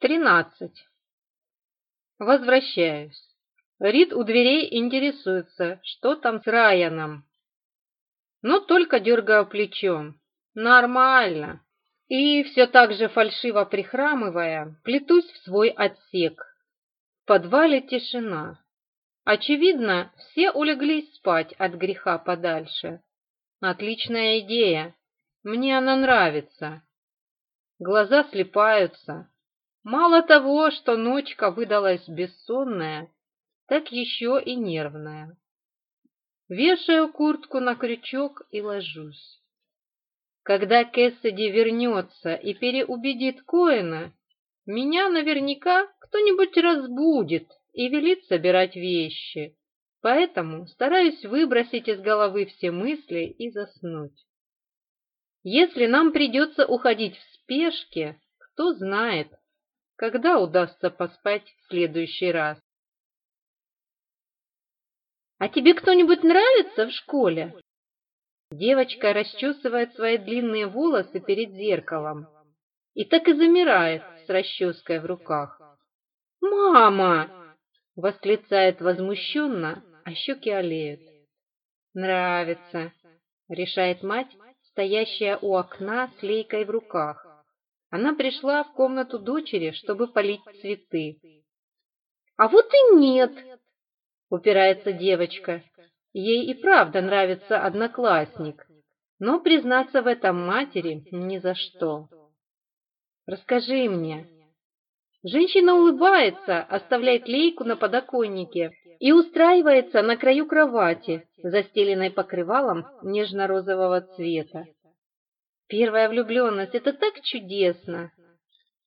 13. Возвращаюсь. Рид у дверей интересуется, что там с Райаном. Но только дергаю плечом. Нормально. И все так же фальшиво прихрамывая, плетусь в свой отсек. В подвале тишина. Очевидно, все улеглись спать от греха подальше. Отличная идея. Мне она нравится. Глаза слепаются, Мало того, что ночка выдалась бессонная, так еще и нервная. Вешаю куртку на крючок и ложусь. Когда Кэссиди вернется и переубедит Коэна, меня наверняка кто-нибудь разбудит и велит собирать вещи, поэтому стараюсь выбросить из головы все мысли и заснуть. Если нам придется уходить в спешке, кто знает, когда удастся поспать в следующий раз. «А тебе кто-нибудь нравится в школе?» Девочка расчесывает свои длинные волосы перед зеркалом и так и замирает с расческой в руках. «Мама!» — восклицает возмущенно, а щеки олеют. «Нравится!» — решает мать, стоящая у окна с лейкой в руках. Она пришла в комнату дочери, чтобы полить цветы. «А вот и нет!» — упирается девочка. Ей и правда нравится одноклассник, но признаться в этом матери ни за что. «Расскажи мне». Женщина улыбается, оставляет лейку на подоконнике и устраивается на краю кровати, застеленной покрывалом нежно-розового цвета. Первая влюбленность — это так чудесно!»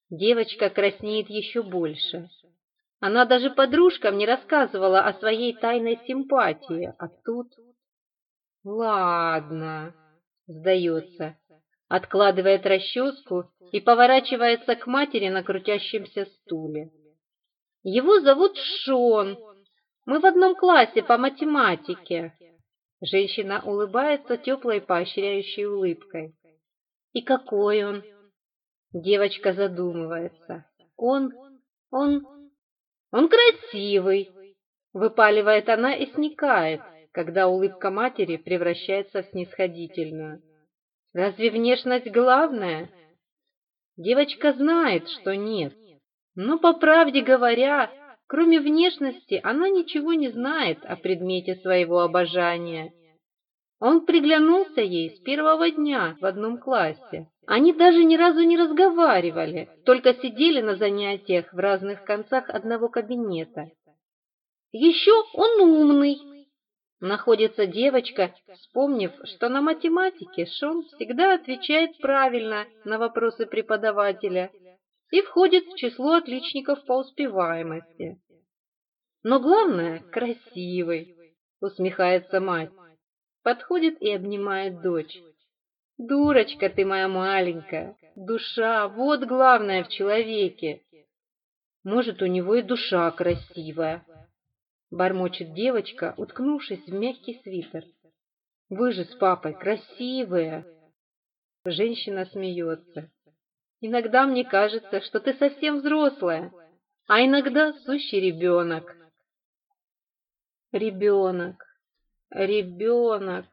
Девочка краснеет еще больше. Она даже подружкам не рассказывала о своей тайной симпатии, а тут... «Ладно», — сдается, откладывает расческу и поворачивается к матери на крутящемся стуле. «Его зовут Шон. Мы в одном классе по математике». Женщина улыбается теплой поощряющей улыбкой. И какой он? Девочка задумывается. Он, он, он красивый, выпаливает она и сникает, когда улыбка матери превращается в снисходительную. Разве внешность главная? Девочка знает, что нет. Но, по правде говоря, кроме внешности, она ничего не знает о предмете своего обожания. Он приглянулся ей с первого дня в одном классе. Они даже ни разу не разговаривали, только сидели на занятиях в разных концах одного кабинета. Еще он умный. Находится девочка, вспомнив, что на математике Шон всегда отвечает правильно на вопросы преподавателя и входит в число отличников по успеваемости. Но главное – красивый, усмехается мать подходит и обнимает дочь. «Дурочка ты моя маленькая! Душа — вот главное в человеке!» «Может, у него и душа красивая!» Бормочет девочка, уткнувшись в мягкий свитер. «Вы же с папой красивые!» Женщина смеется. «Иногда мне кажется, что ты совсем взрослая, а иногда сущий ребенок». «Ребенок! Ребенок.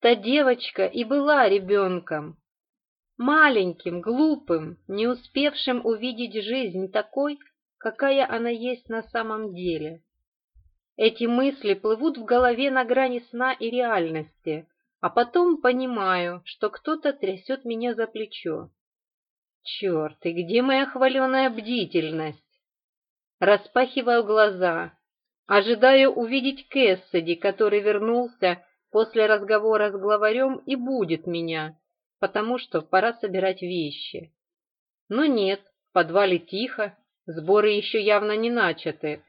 Та девочка и была ребенком. Маленьким, глупым, не успевшим увидеть жизнь такой, какая она есть на самом деле. Эти мысли плывут в голове на грани сна и реальности, а потом понимаю, что кто-то трясет меня за плечо. Черт, и где моя хваленая бдительность? Распахиваю глаза, ожидая увидеть Кэссиди, который вернулся после разговора с главарем и будет меня, потому что пора собирать вещи. Но нет, в подвале тихо, сборы еще явно не начаты,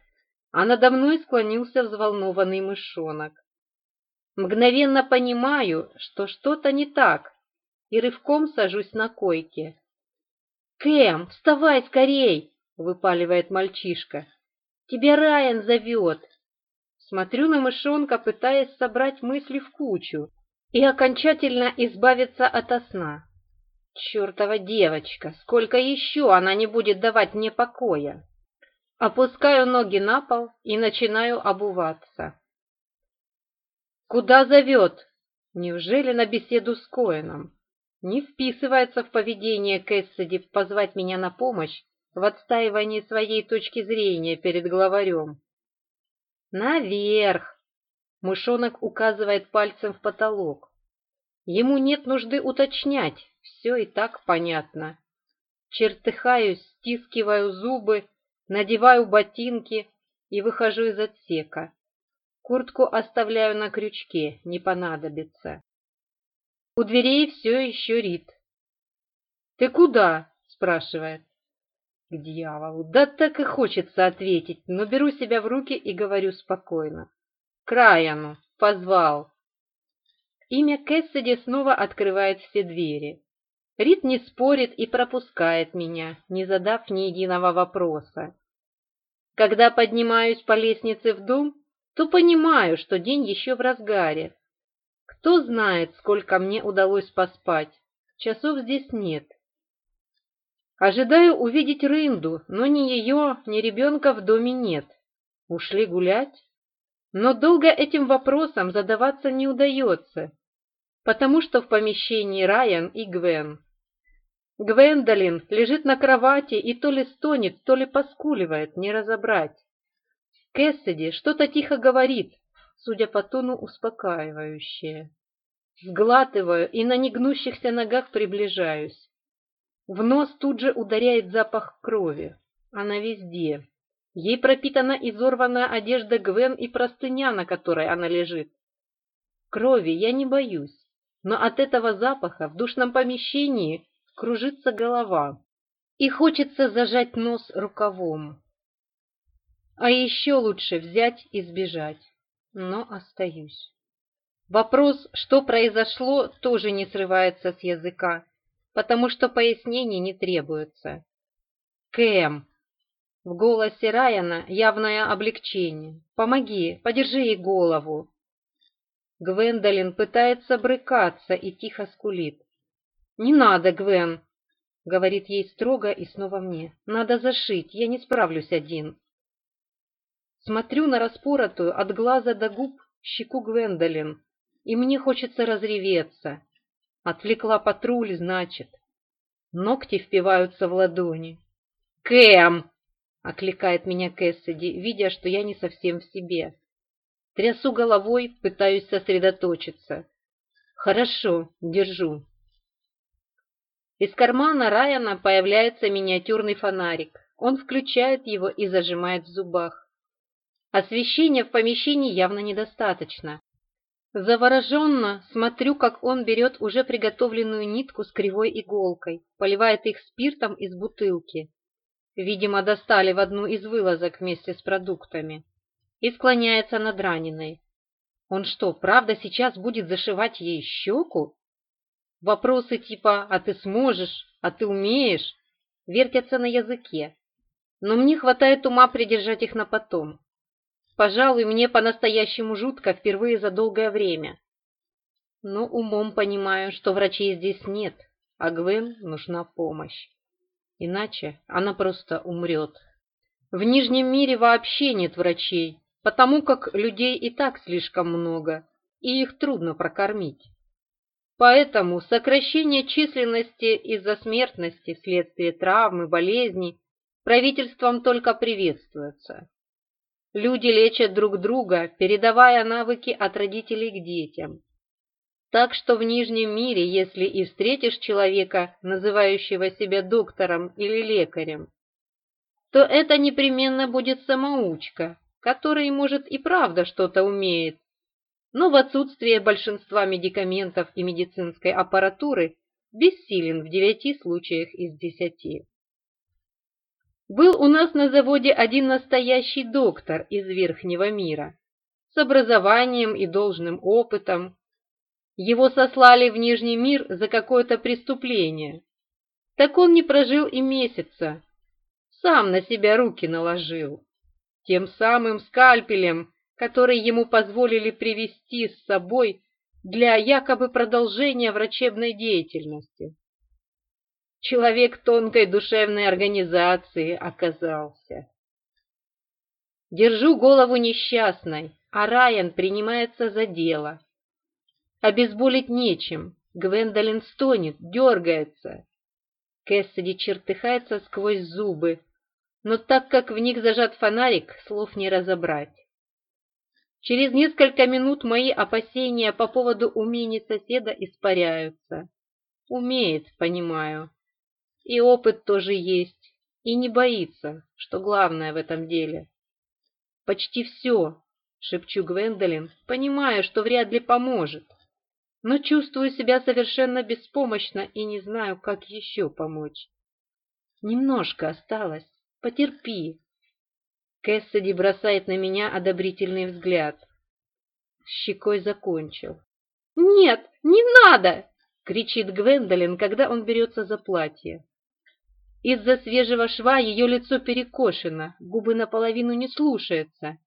а надо мной склонился взволнованный мышонок. Мгновенно понимаю, что что-то не так, и рывком сажусь на койке. «Кэм, вставай скорей!» — выпаливает мальчишка. Тебя Райан зовет!» Смотрю на мышонка, пытаясь собрать мысли в кучу и окончательно избавиться от сна. «Чертова девочка! Сколько еще она не будет давать мне покоя!» Опускаю ноги на пол и начинаю обуваться. «Куда зовет?» Неужели на беседу с Коэном? Не вписывается в поведение Кэссиди позвать меня на помощь в отстаивании своей точки зрения перед главарем. «Наверх!» — мышонок указывает пальцем в потолок. Ему нет нужды уточнять, все и так понятно. Чертыхаюсь, стискиваю зубы, надеваю ботинки и выхожу из отсека. Куртку оставляю на крючке, не понадобится. У дверей все еще Рит. «Ты куда?» — спрашивает. К дьяволу! Да так и хочется ответить, но беру себя в руки и говорю спокойно. Краяну! Позвал! Имя Кэссиди снова открывает все двери. Рид не спорит и пропускает меня, не задав ни единого вопроса. Когда поднимаюсь по лестнице в дом, то понимаю, что день еще в разгаре. Кто знает, сколько мне удалось поспать. Часов здесь нет. Ожидаю увидеть Рынду, но ни ее, ни ребенка в доме нет. Ушли гулять? Но долго этим вопросом задаваться не удается, потому что в помещении Райан и Гвен. Гвендолин лежит на кровати и то ли стонет, то ли поскуливает, не разобрать. Кэссиди что-то тихо говорит, судя по тону успокаивающее. Сглатываю и на негнущихся ногах приближаюсь. В нос тут же ударяет запах крови. Она везде. Ей пропитана изорванная одежда Гвен и простыня, на которой она лежит. Крови я не боюсь, но от этого запаха в душном помещении кружится голова и хочется зажать нос рукавом. А еще лучше взять и сбежать, но остаюсь. Вопрос, что произошло, тоже не срывается с языка потому что пояснений не требуется. Кэм. В голосе Райана явное облегчение. Помоги, подержи ей голову. Гвендолин пытается брыкаться и тихо скулит. «Не надо, Гвен!» — говорит ей строго и снова мне. «Надо зашить, я не справлюсь один». Смотрю на распоротую от глаза до губ щеку Гвендолин, и мне хочется разреветься. Отвлекла патруль, значит. Ногти впиваются в ладони. «Кэм!» — окликает меня Кэссиди, видя, что я не совсем в себе. Трясу головой, пытаюсь сосредоточиться. «Хорошо, держу». Из кармана Райана появляется миниатюрный фонарик. Он включает его и зажимает в зубах. Освещения в помещении явно недостаточно, Завороженно смотрю, как он берет уже приготовленную нитку с кривой иголкой, поливает их спиртом из бутылки. Видимо, достали в одну из вылазок вместе с продуктами. И склоняется над раненой. Он что, правда сейчас будет зашивать ей щеку? Вопросы типа «а ты сможешь?», «а ты умеешь?» вертятся на языке. Но мне хватает ума придержать их на потом. Пожалуй, мне по-настоящему жутко впервые за долгое время. Но умом понимаю, что врачей здесь нет, а Гвен нужна помощь. Иначе она просто умрет. В Нижнем мире вообще нет врачей, потому как людей и так слишком много, и их трудно прокормить. Поэтому сокращение численности из-за смертности вследствие травмы, болезней правительством только приветствуется. Люди лечат друг друга, передавая навыки от родителей к детям. Так что в Нижнем мире, если и встретишь человека, называющего себя доктором или лекарем, то это непременно будет самоучка, который, может, и правда что-то умеет. Но в отсутствие большинства медикаментов и медицинской аппаратуры бессилен в девяти случаях из десяти. Был у нас на заводе один настоящий доктор из верхнего мира, с образованием и должным опытом. Его сослали в Нижний мир за какое-то преступление. Так он не прожил и месяца. Сам на себя руки наложил. Тем самым скальпелем, который ему позволили привести с собой для якобы продолжения врачебной деятельности. Человек тонкой душевной организации оказался. Держу голову несчастной, а Райан принимается за дело. Обезболить нечем. Гвендолин стонет, дергается. Кэссиди чертыхается сквозь зубы, но так как в них зажат фонарик, слов не разобрать. Через несколько минут мои опасения по поводу умений соседа испаряются. Умеет, понимаю. И опыт тоже есть, и не боится, что главное в этом деле. «Почти все», — шепчу Гвендолин, понимая, что вряд ли поможет. Но чувствую себя совершенно беспомощно и не знаю, как еще помочь. Немножко осталось, потерпи. Кэссиди бросает на меня одобрительный взгляд. Щекой закончил. «Нет, не надо!» — кричит Гвендолин, когда он берется за платье. Из-за свежего шва ее лицо перекошено, губы наполовину не слушаются.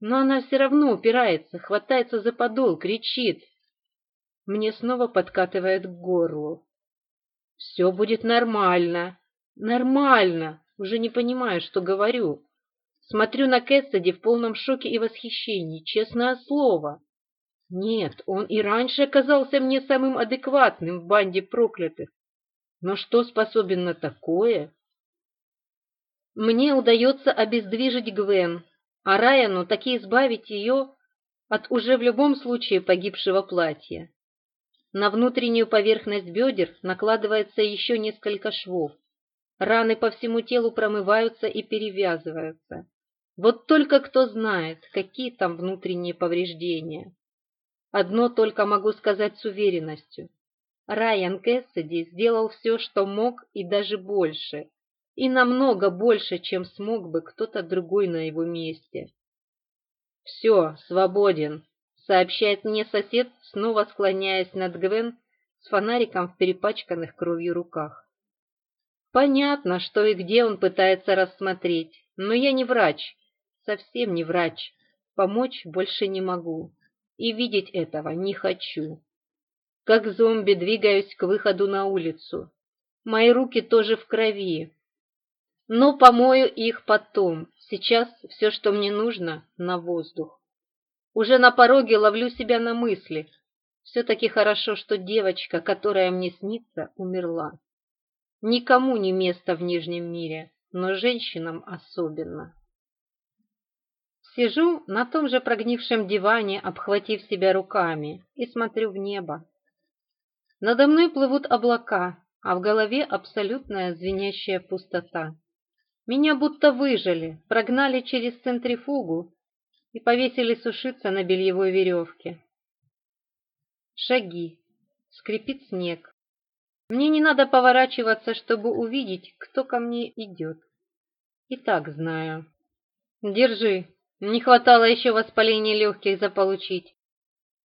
Но она все равно упирается, хватается за подол, кричит. Мне снова подкатывает к горлу. «Все будет нормально. Нормально!» Уже не понимаю, что говорю. Смотрю на Кэссиди в полном шоке и восхищении, честное слово. Нет, он и раньше оказался мне самым адекватным в банде проклятых. Но что способен на такое? Мне удается обездвижить Гвен, а Райану таки избавить ее от уже в любом случае погибшего платья. На внутреннюю поверхность бедер накладывается еще несколько швов. Раны по всему телу промываются и перевязываются. Вот только кто знает, какие там внутренние повреждения. Одно только могу сказать с уверенностью. Райан Кэссиди сделал все, что мог, и даже больше. И намного больше, чем смог бы кто-то другой на его месте. «Все, свободен», — сообщает мне сосед, снова склоняясь над Гвен с фонариком в перепачканных кровью руках. Понятно, что и где он пытается рассмотреть, но я не врач, совсем не врач, помочь больше не могу, и видеть этого не хочу. Как зомби двигаюсь к выходу на улицу. Мои руки тоже в крови. Но помою их потом. Сейчас все, что мне нужно, на воздух. Уже на пороге ловлю себя на мысли. Все-таки хорошо, что девочка, которая мне снится, умерла. Никому не место в Нижнем мире, но женщинам особенно. Сижу на том же прогнившем диване, обхватив себя руками, и смотрю в небо. Надо мной плывут облака, а в голове абсолютная звенящая пустота. Меня будто выжили, прогнали через центрифугу и повесили сушиться на бельевой веревке. Шаги. Скрипит снег. Мне не надо поворачиваться, чтобы увидеть, кто ко мне идет. И так знаю. Держи. Не хватало еще воспаления легких заполучить.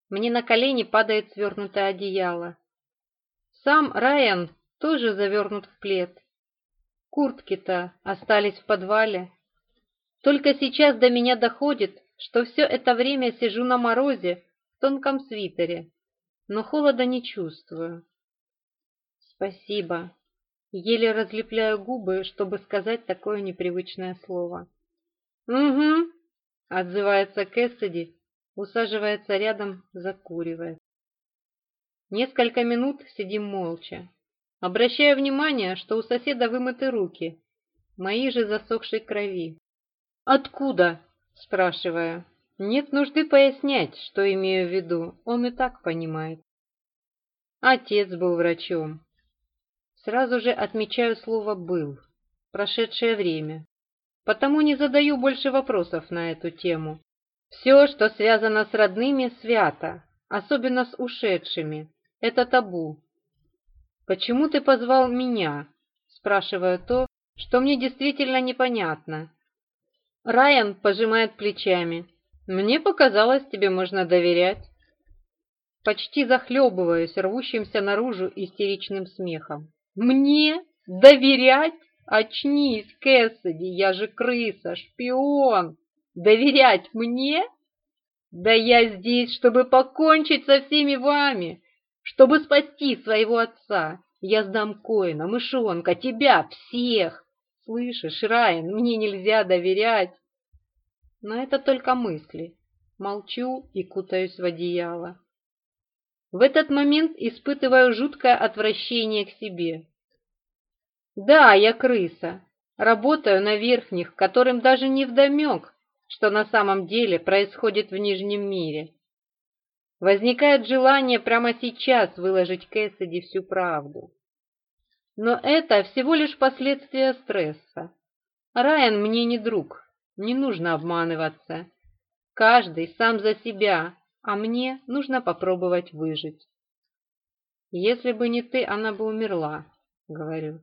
Мне на колени падает свернутое одеяло. Сам Райан тоже завернут в плед. Куртки-то остались в подвале. Только сейчас до меня доходит, что все это время сижу на морозе в тонком свитере, но холода не чувствую. Спасибо. Еле разлепляю губы, чтобы сказать такое непривычное слово. Угу, отзывается Кэссиди, усаживается рядом, закуривает. Несколько минут сидим молча. Обращаю внимание, что у соседа вымыты руки, мои же засохшей крови. «Откуда?» – спрашиваю. Нет нужды пояснять, что имею в виду, он и так понимает. Отец был врачом. Сразу же отмечаю слово «был», прошедшее время. Потому не задаю больше вопросов на эту тему. Все, что связано с родными, свято, особенно с ушедшими. Это табу. Почему ты позвал меня? Спрашиваю то, что мне действительно непонятно. Райан пожимает плечами. Мне показалось, тебе можно доверять. Почти захлебываюсь рвущимся наружу истеричным смехом. Мне доверять? Очнись, Кэссиди, я же крыса, шпион. Доверять мне? Да я здесь, чтобы покончить со всеми вами. Чтобы спасти своего отца, я сдам Коина, Мышонка, тебя, всех. Слышишь, Райан, мне нельзя доверять. Но это только мысли. Молчу и кутаюсь в одеяло. В этот момент испытываю жуткое отвращение к себе. Да, я крыса. Работаю на верхних, которым даже не вдомек, что на самом деле происходит в нижнем мире. Возникает желание прямо сейчас выложить Кэссиди всю правду. Но это всего лишь последствия стресса. Райан мне не друг, не нужно обманываться. Каждый сам за себя, а мне нужно попробовать выжить. Если бы не ты, она бы умерла, говорю.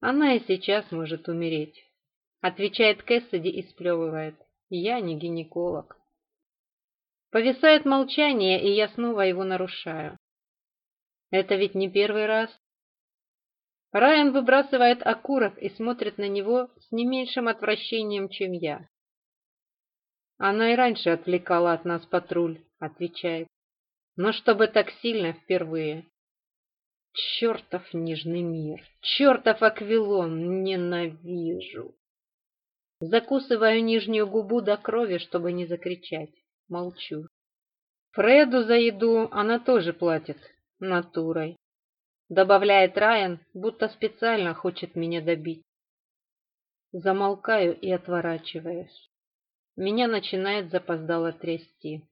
Она и сейчас может умереть, отвечает Кэссиди и сплевывает. Я не гинеколог. Повисает молчание, и я снова его нарушаю. Это ведь не первый раз. Райан выбрасывает окурок и смотрит на него с не меньшим отвращением, чем я. Она и раньше отвлекала от нас патруль, отвечает. Но чтобы так сильно впервые. Чертов нежный мир, чертов аквилон, ненавижу. Закусываю нижнюю губу до крови, чтобы не закричать. Молчу. Фреду за еду она тоже платит. Натурой. Добавляет Райан, будто специально хочет меня добить. Замолкаю и отворачиваюсь. Меня начинает запоздало трясти.